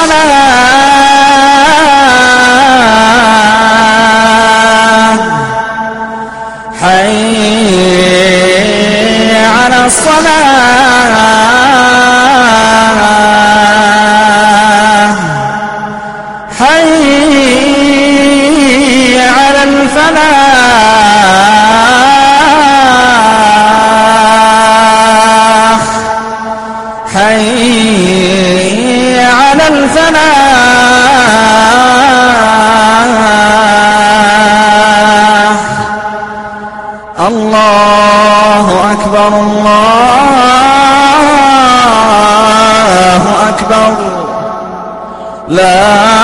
الصلاة. حي على الصلاة. حي على الفلاح. حي على الفلاح الله أكبر الله أكبر. لا